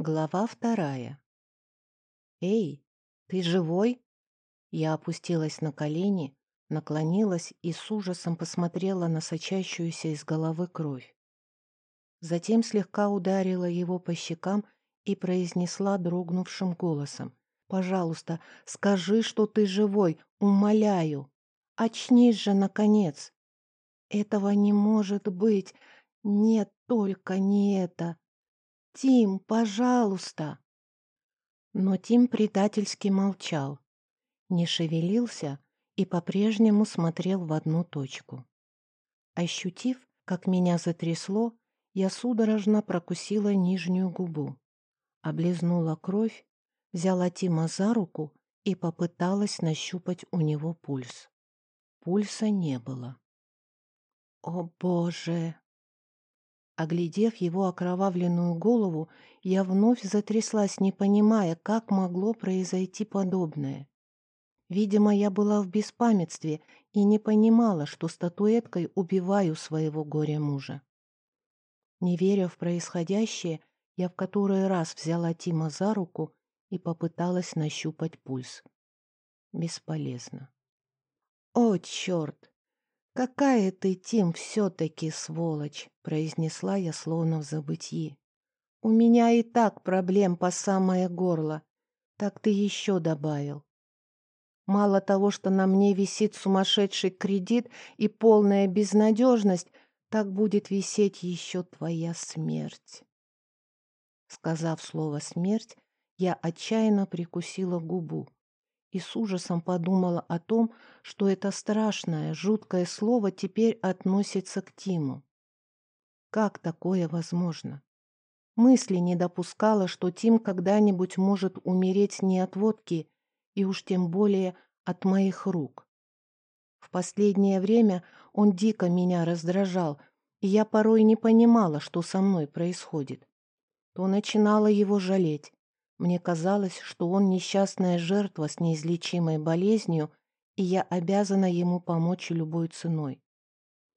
Глава вторая. «Эй, ты живой?» Я опустилась на колени, наклонилась и с ужасом посмотрела на сочащуюся из головы кровь. Затем слегка ударила его по щекам и произнесла дрогнувшим голосом. «Пожалуйста, скажи, что ты живой, умоляю. Очнись же, наконец!» «Этого не может быть. Нет, только не это!» «Тим, пожалуйста!» Но Тим предательски молчал, не шевелился и по-прежнему смотрел в одну точку. Ощутив, как меня затрясло, я судорожно прокусила нижнюю губу, облизнула кровь, взяла Тима за руку и попыталась нащупать у него пульс. Пульса не было. «О, Боже!» Оглядев его окровавленную голову, я вновь затряслась, не понимая, как могло произойти подобное. Видимо, я была в беспамятстве и не понимала, что статуэткой убиваю своего горя-мужа. Не веря в происходящее, я в который раз взяла Тима за руку и попыталась нащупать пульс. Бесполезно. «О, черт! «Какая ты, Тим, все-таки сволочь!» — произнесла я словно в забытии. «У меня и так проблем по самое горло. Так ты еще добавил. Мало того, что на мне висит сумасшедший кредит и полная безнадежность, так будет висеть еще твоя смерть». Сказав слово «смерть», я отчаянно прикусила губу и с ужасом подумала о том, что это страшное, жуткое слово теперь относится к Тиму. Как такое возможно? Мысли не допускала, что Тим когда-нибудь может умереть не от водки, и уж тем более от моих рук. В последнее время он дико меня раздражал, и я порой не понимала, что со мной происходит. То начинала его жалеть, мне казалось, что он несчастная жертва с неизлечимой болезнью, и я обязана ему помочь любой ценой.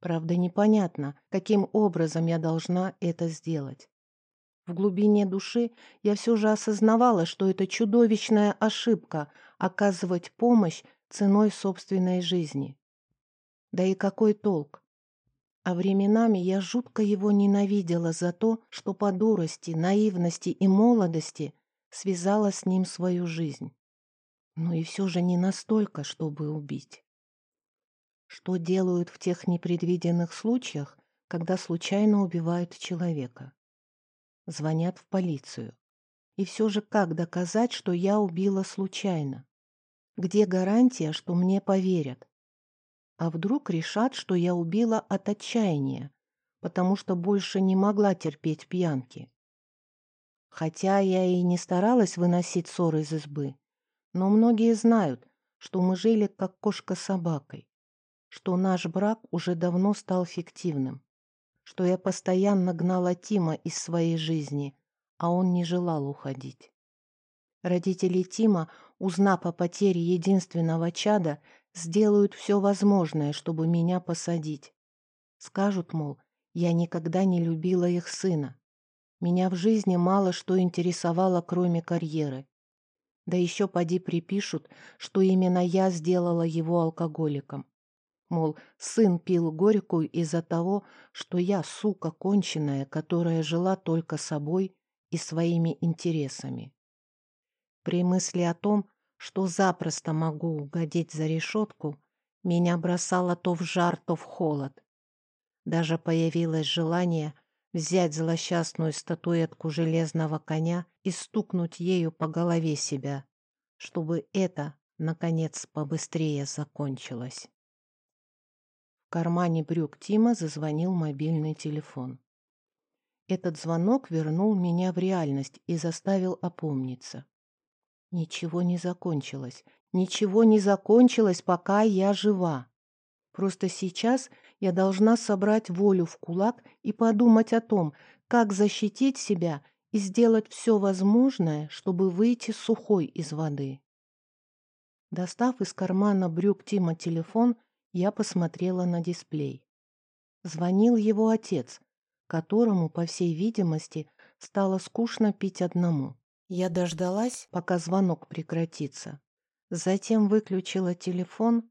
Правда, непонятно, каким образом я должна это сделать. В глубине души я все же осознавала, что это чудовищная ошибка — оказывать помощь ценой собственной жизни. Да и какой толк? А временами я жутко его ненавидела за то, что по дурости, наивности и молодости связала с ним свою жизнь. Но и все же не настолько, чтобы убить. Что делают в тех непредвиденных случаях, когда случайно убивают человека? Звонят в полицию. И все же как доказать, что я убила случайно? Где гарантия, что мне поверят? А вдруг решат, что я убила от отчаяния, потому что больше не могла терпеть пьянки? Хотя я и не старалась выносить ссоры из избы, но многие знают, что мы жили как кошка с собакой, что наш брак уже давно стал фиктивным, что я постоянно гнала Тима из своей жизни, а он не желал уходить. Родители Тима, узнав о потере единственного чада, сделают все возможное, чтобы меня посадить. Скажут, мол, я никогда не любила их сына, меня в жизни мало что интересовало, кроме карьеры. Да еще поди припишут, что именно я сделала его алкоголиком. Мол, сын пил горькую из-за того, что я сука конченая, которая жила только собой и своими интересами. При мысли о том, что запросто могу угодить за решетку, меня бросало то в жар, то в холод. Даже появилось желание взять злосчастную статуэтку железного коня и стукнуть ею по голове себя, чтобы это, наконец, побыстрее закончилось. В кармане брюк Тима зазвонил мобильный телефон. Этот звонок вернул меня в реальность и заставил опомниться. Ничего не закончилось. Ничего не закончилось, пока я жива. Просто сейчас я должна собрать волю в кулак и подумать о том, как защитить себя и сделать все возможное, чтобы выйти сухой из воды. Достав из кармана брюк Тима телефон, я посмотрела на дисплей. Звонил его отец, которому, по всей видимости, Стало скучно пить одному. Я дождалась, пока звонок прекратится. Затем выключила телефон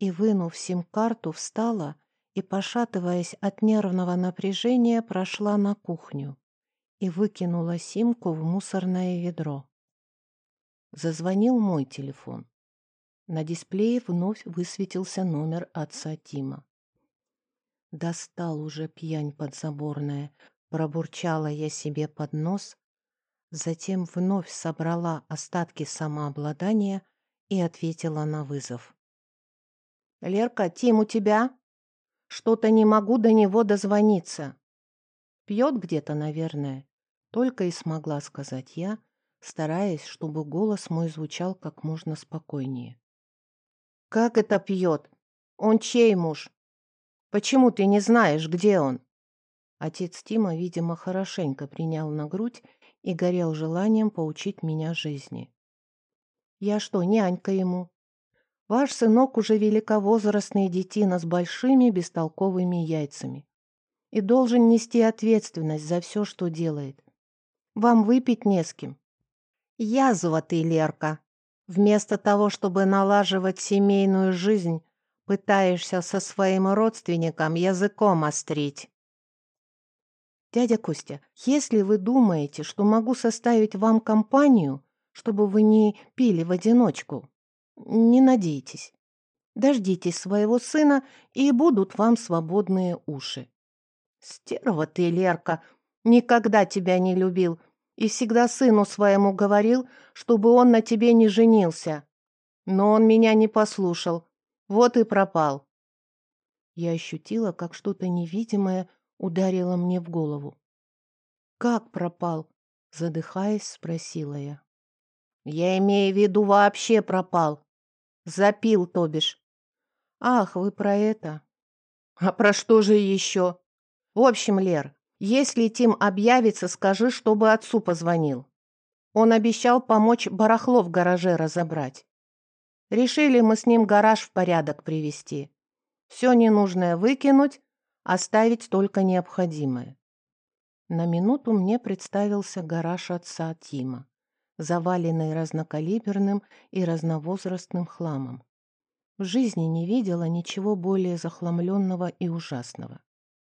и, вынув сим-карту, встала и, пошатываясь от нервного напряжения, прошла на кухню и выкинула симку в мусорное ведро. Зазвонил мой телефон. На дисплее вновь высветился номер отца Тима. Достал уже пьянь подзаборная, пробурчала я себе под нос, затем вновь собрала остатки самообладания и ответила на вызов. «Лерка, Тим у тебя? Что-то не могу до него дозвониться. Пьет где-то, наверное. Только и смогла сказать я, стараясь, чтобы голос мой звучал как можно спокойнее. «Как это пьет? Он чей муж? Почему ты не знаешь, где он?» Отец Тима, видимо, хорошенько принял на грудь и горел желанием поучить меня жизни. «Я что, нянька ему? Ваш сынок уже великовозрастный детина с большими бестолковыми яйцами и должен нести ответственность за все, что делает. Вам выпить не с кем. Язва ты, Лерка. Вместо того, чтобы налаживать семейную жизнь, пытаешься со своим родственником языком острить. Дядя Костя, если вы думаете, что могу составить вам компанию, чтобы вы не пили в одиночку, не надейтесь. Дождитесь своего сына, и будут вам свободные уши. Стерва ты, Лерка, никогда тебя не любил и всегда сыну своему говорил, чтобы он на тебе не женился. Но он меня не послушал, вот и пропал. Я ощутила, как что-то невидимое ударило мне в голову. «Как пропал?» — задыхаясь, спросила я. «Я имею в виду, вообще пропал. Запил, то бишь». «Ах, вы про это?» «А про что же еще?» В общем, Лер, если Тим объявится, скажи, чтобы отцу позвонил. Он обещал помочь барахло в гараже разобрать. Решили мы с ним гараж в порядок привести. Все ненужное выкинуть, оставить только необходимое. На минуту мне представился гараж отца Тима, заваленный разнокалиберным и разновозрастным хламом. В жизни не видела ничего более захламленного и ужасного.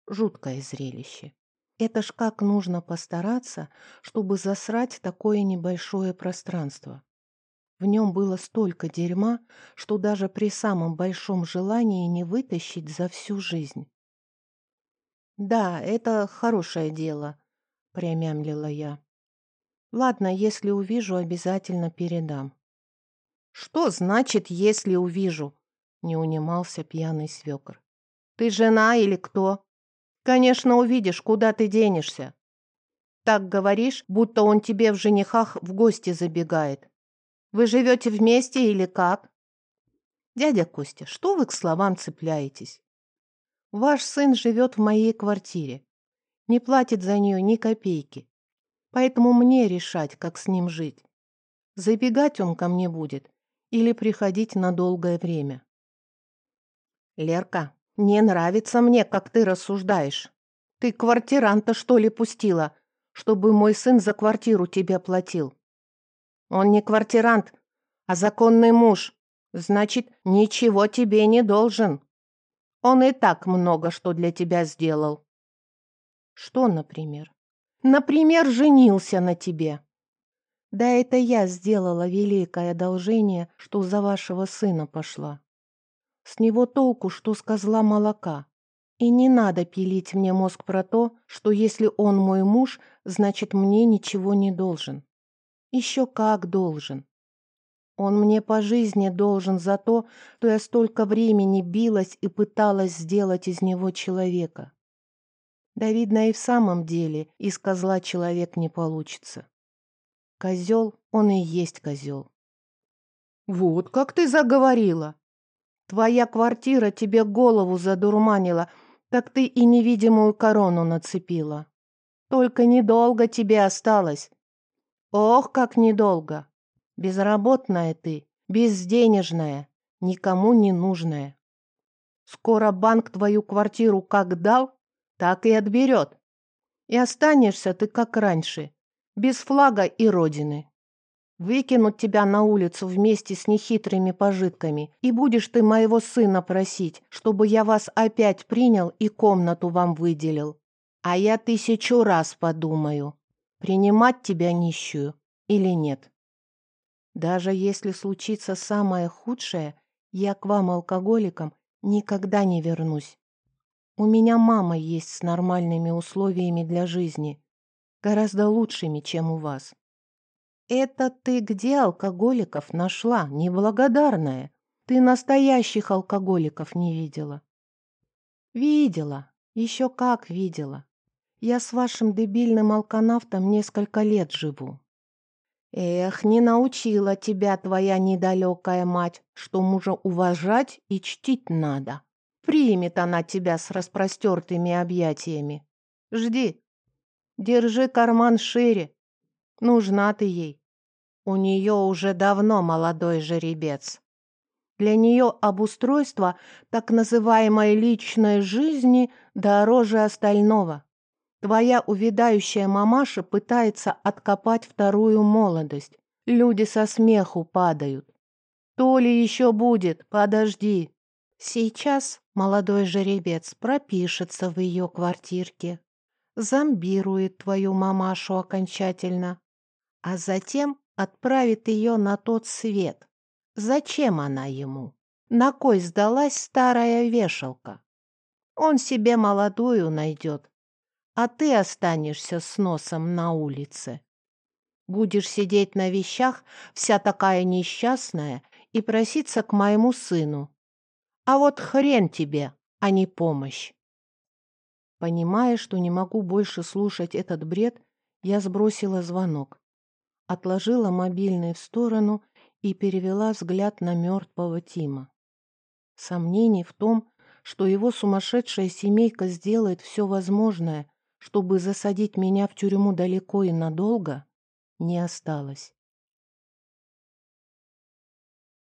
Жуткое зрелище. Это ж как нужно постараться, чтобы засрать такое небольшое пространство. В нем было столько дерьма, что даже при самом большом желании не вытащить за всю жизнь. «Да, это хорошее дело», — промямлила я. «Ладно, если увижу, обязательно передам». «Что значит, если увижу?» — не унимался пьяный свекр. «Ты жена или кто?» Конечно, увидишь, куда ты денешься. Так говоришь, будто он тебе в женихах в гости забегает. Вы живете вместе или как? Дядя Костя, что вы к словам цепляетесь? Ваш сын живет в моей квартире. Не платит за нее ни копейки. Поэтому мне решать, как с ним жить. Забегать он ко мне будет или приходить на долгое время. Лерка, «Не нравится мне, как ты рассуждаешь. Ты квартиранта, что ли, пустила, чтобы мой сын за квартиру тебе платил? Он не квартирант, а законный муж. Значит, ничего тебе не должен. Он и так много что для тебя сделал». «Что, например?» «Например, женился на тебе». «Да это я сделала великое одолжение, что за вашего сына пошла». С него толку, что с козла молока. И не надо пилить мне мозг про то, что если он мой муж, значит, мне ничего не должен. Еще как должен. Он мне по жизни должен за то, что я столько времени билась и пыталась сделать из него человека. Да, видно, и в самом деле из козла человек не получится. Козел, он и есть козел. «Вот как ты заговорила!» Твоя квартира тебе голову задурманила, так ты и невидимую корону нацепила. Только недолго тебе осталось. Ох, как недолго. Безработная ты, безденежная, никому не нужная. Скоро банк твою квартиру как дал, так и отберет. И останешься ты как раньше, без флага и родины. Выкинут тебя на улицу вместе с нехитрыми пожитками, и будешь ты моего сына просить, чтобы я вас опять принял и комнату вам выделил. А я тысячу раз подумаю, принимать тебя нищую или нет. Даже если случится самое худшее, я к вам, алкоголикам, никогда не вернусь. У меня мама есть с нормальными условиями для жизни, гораздо лучшими, чем у вас. Это ты где алкоголиков нашла, неблагодарная? Ты настоящих алкоголиков не видела. Видела, еще как видела. Я с вашим дебильным алканавтом несколько лет живу. Эх, не научила тебя твоя недалекая мать, что мужа уважать и чтить надо. Примет она тебя с распростертыми объятиями. Жди. Держи карман шире. Нужна ты ей. У нее уже давно молодой жеребец. Для нее обустройство так называемой личной жизни дороже остального. Твоя увядающая мамаша пытается откопать вторую молодость. Люди со смеху падают. То ли еще будет, подожди. Сейчас молодой жеребец пропишется в ее квартирке, зомбирует твою мамашу окончательно, а затем отправит ее на тот свет. Зачем она ему? На кой сдалась старая вешалка? Он себе молодую найдет, а ты останешься с носом на улице. Будешь сидеть на вещах, вся такая несчастная, и проситься к моему сыну, а вот хрен тебе, а не помощь. Понимая, что не могу больше слушать этот бред, я сбросила звонок, отложила мобильный в сторону и перевела взгляд на мертвого Тима. Сомнений в том, что его сумасшедшая семейка сделает все возможное, чтобы засадить меня в тюрьму далеко и надолго, не осталось.